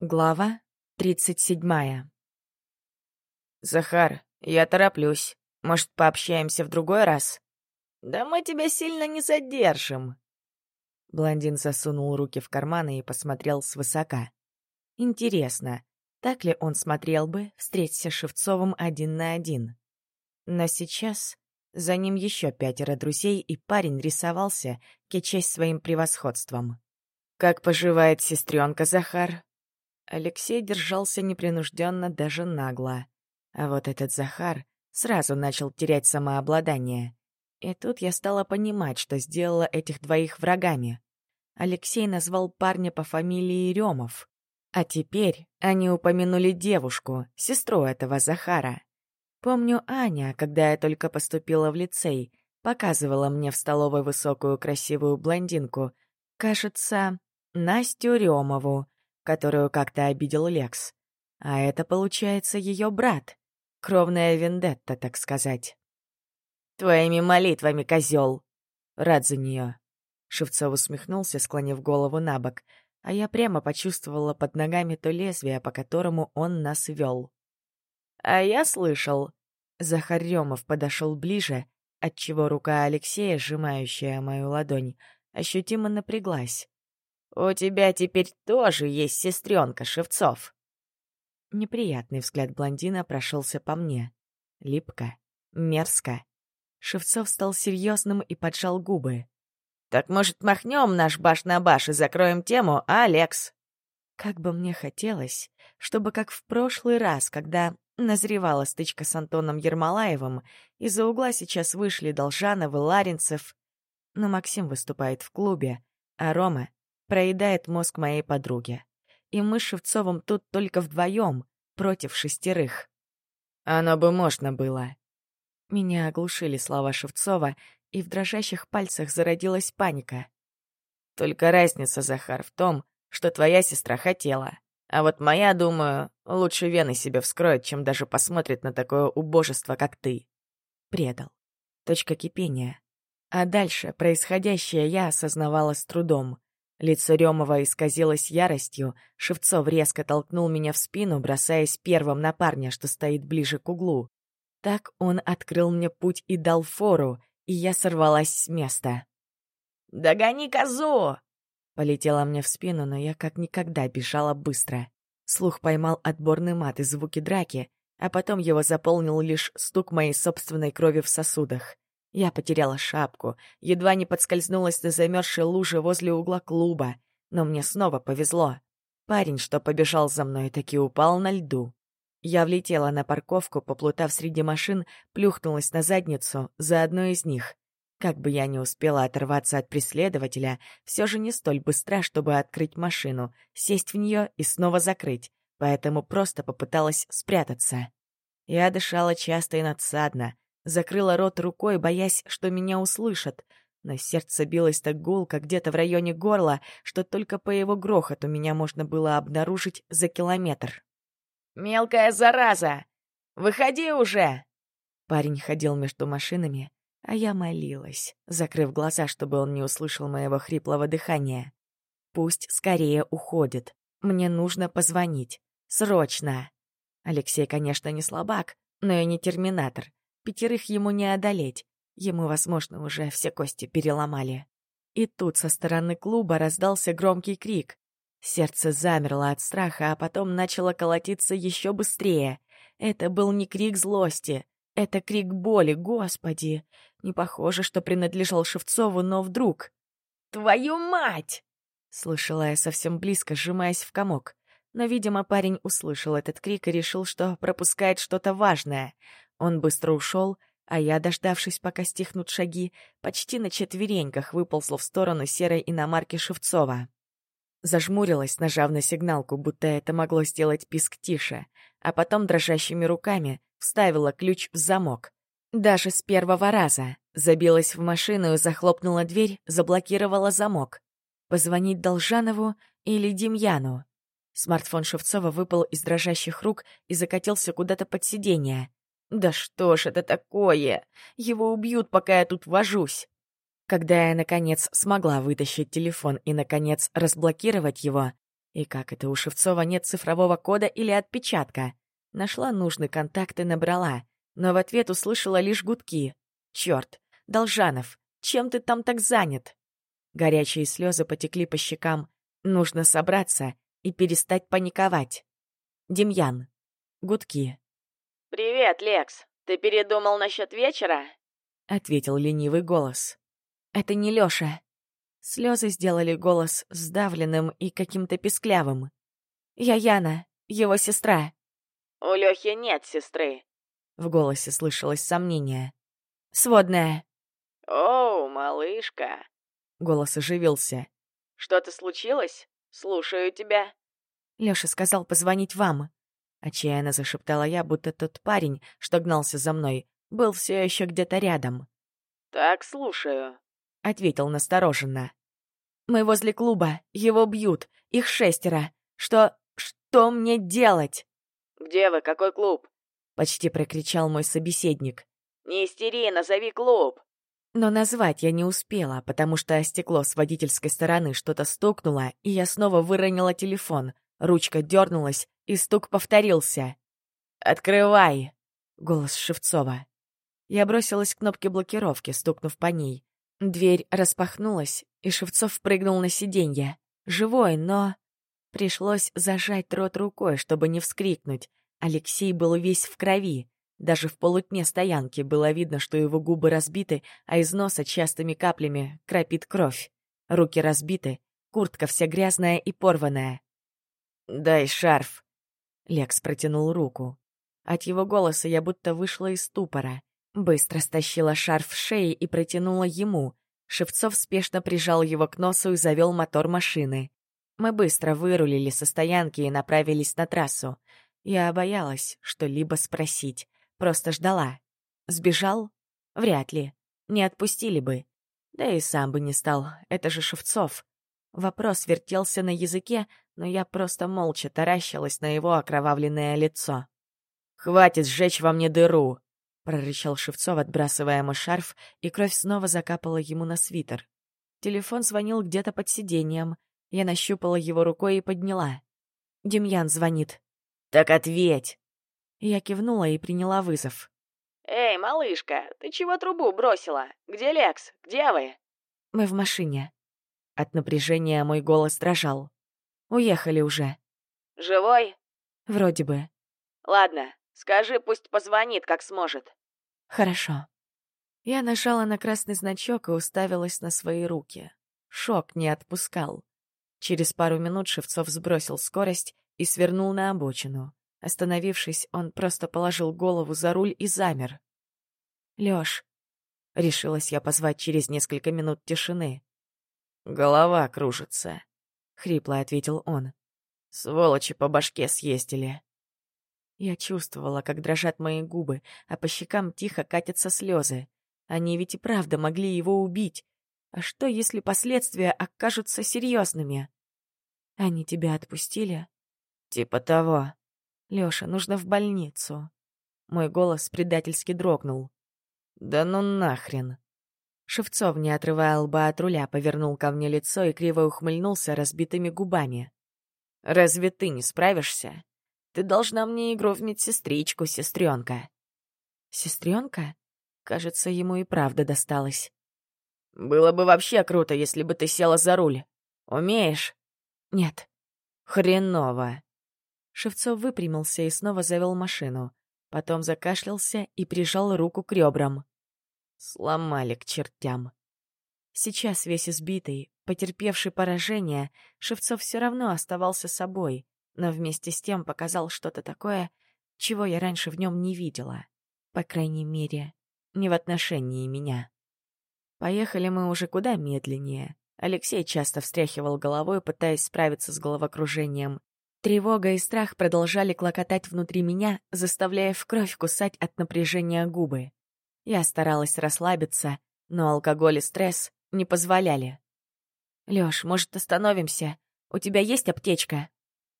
Глава тридцать седьмая. «Захар, я тороплюсь. Может, пообщаемся в другой раз?» «Да мы тебя сильно не задержим». Блондин засунул руки в карманы и посмотрел свысока. Интересно, так ли он смотрел бы, встретиться Шевцовым один на один? Но сейчас за ним еще пятеро друзей, и парень рисовался, кичась своим превосходством. «Как поживает сестренка Захар?» Алексей держался непринужденно, даже нагло. А вот этот Захар сразу начал терять самообладание. И тут я стала понимать, что сделала этих двоих врагами. Алексей назвал парня по фамилии Ремов. А теперь они упомянули девушку, сестру этого Захара. Помню, Аня, когда я только поступила в лицей, показывала мне в столовой высокую красивую блондинку, кажется, Настю Ремову, которую как-то обидел Лекс. А это, получается, ее брат. Кровная вендетта, так сказать. «Твоими молитвами, козел!» Рад за нее. Шевцов усмехнулся, склонив голову на бок, а я прямо почувствовала под ногами то лезвие, по которому он нас вел. «А я слышал...» Захар Ремов подошел ближе, отчего рука Алексея, сжимающая мою ладонь, ощутимо напряглась. «У тебя теперь тоже есть сестренка Шевцов». Неприятный взгляд блондина прошелся по мне. Липко, мерзко. Шевцов стал серьезным и поджал губы. «Так, может, махнем наш баш на баш и закроем тему, а, Алекс?» Как бы мне хотелось, чтобы как в прошлый раз, когда назревала стычка с Антоном Ермолаевым, из-за угла сейчас вышли Должанов и Ларинцев. Но Максим выступает в клубе, а Рома проедает мозг моей подруги. И мы с Шевцовым тут только вдвоем, против шестерых. Оно бы можно было. Меня оглушили слова Шевцова, и в дрожащих пальцах зародилась паника. Только разница, Захар, в том, что твоя сестра хотела. А вот моя, думаю, лучше вены себе вскроет, чем даже посмотрит на такое убожество, как ты. Предал. Точка кипения. А дальше происходящее я осознавала с трудом. Лицо Ремова исказилось яростью, Шевцов резко толкнул меня в спину, бросаясь первым на парня, что стоит ближе к углу. Так он открыл мне путь и дал фору, и я сорвалась с места. «Догони козу!» Полетела мне в спину, но я как никогда бежала быстро. Слух поймал отборный мат и звуки драки, а потом его заполнил лишь стук моей собственной крови в сосудах. Я потеряла шапку, едва не подскользнулась на замерзшей луже возле угла клуба, но мне снова повезло. Парень, что побежал за мной, таки упал на льду. Я влетела на парковку, поплутав среди машин, плюхнулась на задницу за одной из них. Как бы я ни успела оторваться от преследователя, все же не столь быстро, чтобы открыть машину, сесть в нее и снова закрыть, поэтому просто попыталась спрятаться. Я дышала часто и надсадно, Закрыла рот рукой, боясь, что меня услышат. Но сердце билось так гулко где-то в районе горла, что только по его грохоту меня можно было обнаружить за километр. «Мелкая зараза! Выходи уже!» Парень ходил между машинами, а я молилась, закрыв глаза, чтобы он не услышал моего хриплого дыхания. «Пусть скорее уходит. Мне нужно позвонить. Срочно!» Алексей, конечно, не слабак, но и не терминатор. Пятерых ему не одолеть. Ему, возможно, уже все кости переломали. И тут со стороны клуба раздался громкий крик. Сердце замерло от страха, а потом начало колотиться еще быстрее. Это был не крик злости, это крик боли, господи. Не похоже, что принадлежал Шевцову, но вдруг... «Твою мать!» Слышала я совсем близко, сжимаясь в комок. Но, видимо, парень услышал этот крик и решил, что пропускает что-то важное. Он быстро ушел, а я, дождавшись, пока стихнут шаги, почти на четвереньках выползла в сторону серой иномарки Шевцова. Зажмурилась, нажав на сигналку, будто это могло сделать писк тише, а потом дрожащими руками вставила ключ в замок. Даже с первого раза. Забилась в машину и захлопнула дверь, заблокировала замок. Позвонить Должанову или Демьяну? Смартфон Шевцова выпал из дрожащих рук и закатился куда-то под сиденье. Да что ж это такое? Его убьют, пока я тут вожусь. Когда я, наконец, смогла вытащить телефон и, наконец, разблокировать его, И как это, у Шевцова нет цифрового кода или отпечатка? Нашла нужный контакт и набрала, но в ответ услышала лишь гудки. Черт, Должанов, чем ты там так занят? Горячие слезы потекли по щекам. Нужно собраться и перестать паниковать. Демьян. Гудки. «Привет, Лекс. Ты передумал насчет вечера?» — ответил ленивый голос. «Это не Лёша». Слезы сделали голос сдавленным и каким-то песклявым. «Я Яна, его сестра». «У Лёхи нет сестры», — в голосе слышалось сомнение. «Сводная». «Оу, малышка», — голос оживился. «Что-то случилось? Слушаю тебя». Лёша сказал позвонить вам. Отчаянно зашептала я, будто тот парень, что гнался за мной, был все еще где-то рядом. «Так, слушаю», — ответил настороженно. «Мы возле клуба, его бьют, их шестеро. Что... что мне делать?» «Где вы? Какой клуб?» — почти прокричал мой собеседник. «Не истери, назови клуб!» Но назвать я не успела, потому что о стекло с водительской стороны что-то стукнуло, и я снова выронила телефон. Ручка дернулась, и стук повторился. «Открывай!» — голос Шевцова. Я бросилась к кнопке блокировки, стукнув по ней. Дверь распахнулась, и Шевцов прыгнул на сиденье. Живой, но... Пришлось зажать рот рукой, чтобы не вскрикнуть. Алексей был весь в крови. Даже в полутьме стоянки было видно, что его губы разбиты, а из носа частыми каплями крапит кровь. Руки разбиты, куртка вся грязная и порванная. «Дай шарф!» Лекс протянул руку. От его голоса я будто вышла из ступора. Быстро стащила шарф с шеи и протянула ему. Шевцов спешно прижал его к носу и завел мотор машины. Мы быстро вырулили со стоянки и направились на трассу. Я боялась что-либо спросить, просто ждала. Сбежал? Вряд ли. Не отпустили бы. Да и сам бы не стал, это же Шевцов. Вопрос вертелся на языке, но я просто молча таращилась на его окровавленное лицо. «Хватит сжечь во мне дыру!» прорычал Шевцов, отбрасывая ему шарф, и кровь снова закапала ему на свитер. Телефон звонил где-то под сиденьем. Я нащупала его рукой и подняла. Демьян звонит. «Так ответь!» Я кивнула и приняла вызов. «Эй, малышка, ты чего трубу бросила? Где Лекс? Где вы?» «Мы в машине». От напряжения мой голос дрожал. «Уехали уже». «Живой?» «Вроде бы». «Ладно, скажи, пусть позвонит, как сможет». «Хорошо». Я нажала на красный значок и уставилась на свои руки. Шок не отпускал. Через пару минут Шевцов сбросил скорость и свернул на обочину. Остановившись, он просто положил голову за руль и замер. «Лёш», — решилась я позвать через несколько минут тишины. «Голова кружится», — хрипло ответил он. «Сволочи по башке съездили». Я чувствовала, как дрожат мои губы, а по щекам тихо катятся слезы. Они ведь и правда могли его убить. А что, если последствия окажутся серьезными? Они тебя отпустили? Типа того. Лёша, нужно в больницу. Мой голос предательски дрогнул. Да ну нахрен. Шевцов, не отрывая лба от руля, повернул ко мне лицо и криво ухмыльнулся разбитыми губами. «Разве ты не справишься? Ты должна мне игру в медсестричку, сестренка. Сестренка? Кажется, ему и правда досталось. Было бы вообще круто, если бы ты села за руль. Умеешь? Нет. Хреново. Шевцов выпрямился и снова завел машину. Потом закашлялся и прижал руку к ребрам. Сломали к чертям. Сейчас весь избитый, потерпевший поражение, Шевцов все равно оставался собой, но вместе с тем показал что-то такое, чего я раньше в нем не видела. По крайней мере, не в отношении меня. Поехали мы уже куда медленнее. Алексей часто встряхивал головой, пытаясь справиться с головокружением. Тревога и страх продолжали клокотать внутри меня, заставляя в кровь кусать от напряжения губы. Я старалась расслабиться, но алкоголь и стресс не позволяли. «Лёш, может, остановимся? У тебя есть аптечка?»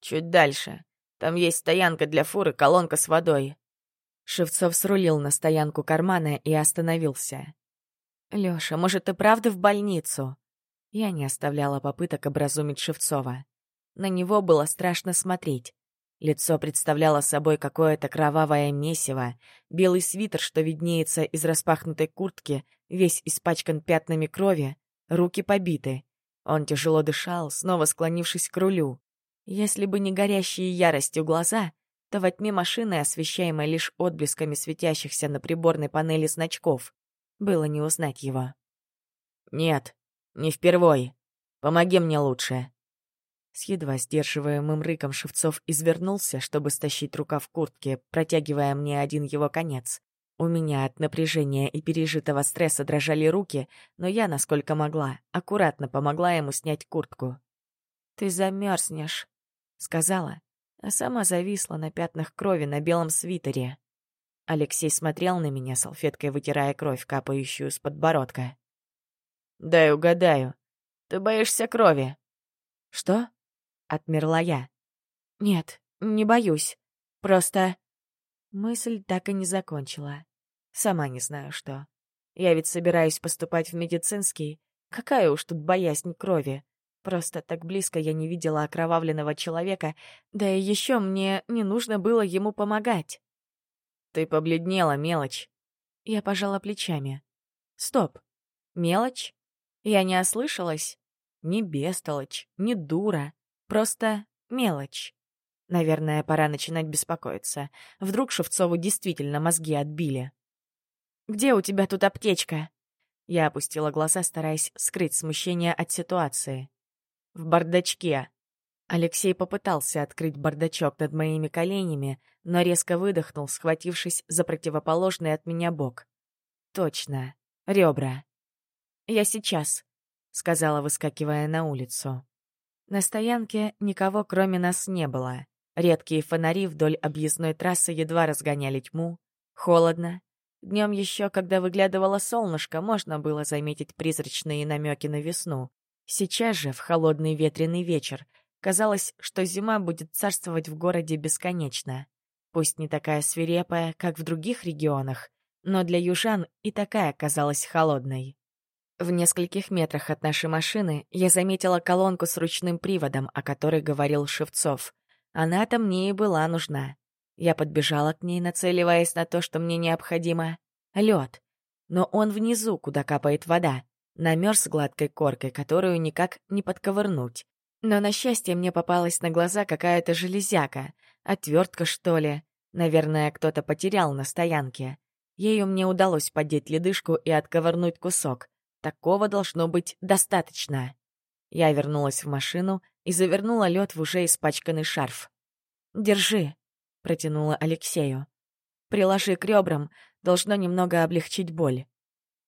Чуть дальше. Там есть стоянка для фуры, колонка с водой. Шевцов срулил на стоянку кармана и остановился. «Лёша, может, ты правда в больницу?» Я не оставляла попыток образумить Шевцова. На него было страшно смотреть. Лицо представляло собой какое-то кровавое месиво, белый свитер, что виднеется из распахнутой куртки, весь испачкан пятнами крови, руки побиты. Он тяжело дышал, снова склонившись к рулю. Если бы не горящие яростью глаза, то во тьме машины, освещаемой лишь отблесками светящихся на приборной панели значков, было не узнать его. «Нет, не впервой. Помоги мне лучше», с едва сдерживаемым рыком Шевцов извернулся, чтобы стащить рукав куртки, протягивая мне один его конец. У меня от напряжения и пережитого стресса дрожали руки, но я, насколько могла, аккуратно помогла ему снять куртку. «Ты замерзнешь», — сказала, а сама зависла на пятнах крови на белом свитере. Алексей смотрел на меня, салфеткой вытирая кровь, капающую с подбородка. «Дай угадаю. Ты боишься крови?» «Что?» Отмерла я. «Нет, не боюсь. Просто...» Мысль так и не закончила. Сама не знаю что. Я ведь собираюсь поступать в медицинский. Какая уж тут боязнь крови. Просто так близко я не видела окровавленного человека, да и еще мне не нужно было ему помогать. «Ты побледнела, мелочь». Я пожала плечами. «Стоп. Мелочь? Я не ослышалась? Ни бестолочь, ни дура. Просто мелочь. Наверное, пора начинать беспокоиться. Вдруг Шевцову действительно мозги отбили. «Где у тебя тут аптечка?» Я опустила глаза, стараясь скрыть смущение от ситуации. «В бардачке». Алексей попытался открыть бардачок над моими коленями, но резко выдохнул, схватившись за противоположный от меня бок. «Точно. Ребра». «Я сейчас», — сказала, выскакивая на улицу. На стоянке никого кроме нас не было. Редкие фонари вдоль объездной трассы едва разгоняли тьму. Холодно. Днем еще, когда выглядывало солнышко, можно было заметить призрачные намеки на весну. Сейчас же, в холодный ветреный вечер, казалось, что зима будет царствовать в городе бесконечно. Пусть не такая свирепая, как в других регионах, но для южан и такая казалась холодной. В нескольких метрах от нашей машины я заметила колонку с ручным приводом, о которой говорил Шевцов. Она-то мне и была нужна. Я подбежала к ней, нацеливаясь на то, что мне необходимо. Лед. Но он внизу, куда капает вода. Намерз гладкой коркой, которую никак не подковырнуть. Но, на счастье, мне попалась на глаза какая-то железяка. Отвертка, что ли. Наверное, кто-то потерял на стоянке. Ею мне удалось поддеть ледышку и отковырнуть кусок. Такого должно быть достаточно. Я вернулась в машину и завернула лед в уже испачканный шарф. «Держи», — протянула Алексею. «Приложи к ребрам, должно немного облегчить боль».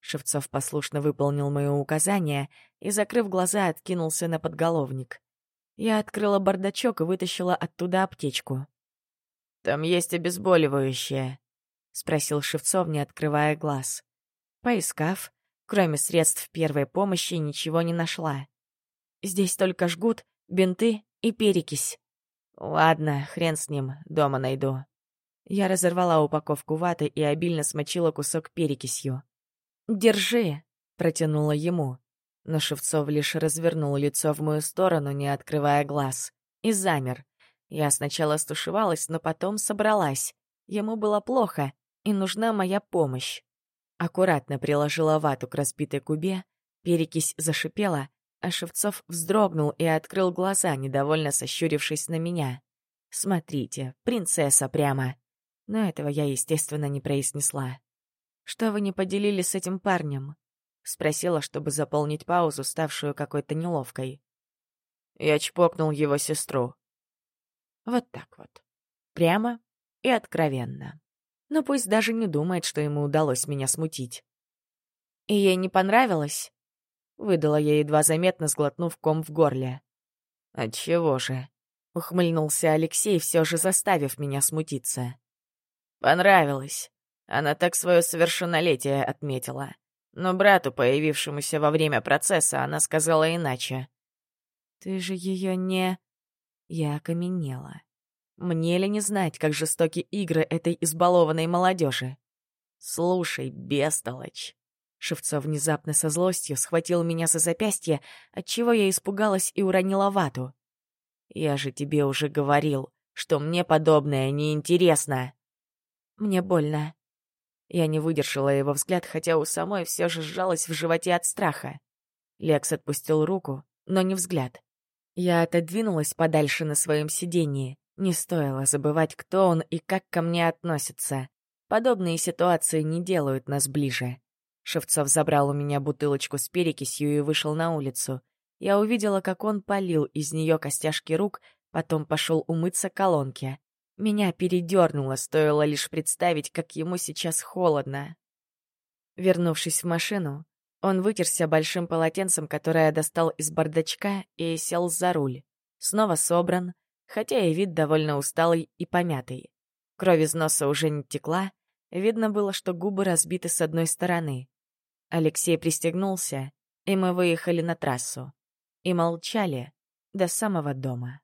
Шевцов послушно выполнил мое указание и, закрыв глаза, откинулся на подголовник. Я открыла бардачок и вытащила оттуда аптечку. «Там есть обезболивающее», — спросил Шевцов, не открывая глаз. Поискав, Кроме средств первой помощи ничего не нашла. Здесь только жгут, бинты и перекись. Ладно, хрен с ним, дома найду. Я разорвала упаковку ваты и обильно смочила кусок перекисью. «Держи», — протянула ему. Но Шевцов лишь развернул лицо в мою сторону, не открывая глаз, и замер. Я сначала стушевалась, но потом собралась. Ему было плохо, и нужна моя помощь. Аккуратно приложила вату к разбитой губе, перекись зашипела, а Шевцов вздрогнул и открыл глаза, недовольно сощурившись на меня. «Смотрите, принцесса прямо!» Но этого я, естественно, не произнесла. «Что вы не поделили с этим парнем?» — спросила, чтобы заполнить паузу, ставшую какой-то неловкой. Я чпокнул его сестру. Вот так вот. Прямо и откровенно но пусть даже не думает, что ему удалось меня смутить. «И ей не понравилось?» — выдала я едва заметно, сглотнув ком в горле. «Отчего же?» — ухмыльнулся Алексей, все же заставив меня смутиться. «Понравилось. Она так свое совершеннолетие отметила. Но брату, появившемуся во время процесса, она сказала иначе». «Ты же ее не...» Я окаменела. Мне ли не знать, как жестоки игры этой избалованной молодежи? «Слушай, бестолочь!» Шевцов внезапно со злостью схватил меня за запястье, отчего я испугалась и уронила вату. Я же тебе уже говорил, что мне подобное неинтересно. Мне больно. Я не выдержала его взгляд, хотя у самой все же сжалась в животе от страха. Лекс отпустил руку, но не взгляд. Я отодвинулась подальше на своем сиденье. Не стоило забывать, кто он и как ко мне относится. Подобные ситуации не делают нас ближе. Шевцов забрал у меня бутылочку с перекисью и вышел на улицу. Я увидела, как он полил из нее костяшки рук, потом пошел умыться колонке. Меня передернуло, стоило лишь представить, как ему сейчас холодно. Вернувшись в машину, он вытерся большим полотенцем, которое достал из бардачка, и сел за руль. Снова собран, хотя и вид довольно усталый и помятый. Кровь из носа уже не текла, видно было, что губы разбиты с одной стороны. Алексей пристегнулся, и мы выехали на трассу. И молчали до самого дома.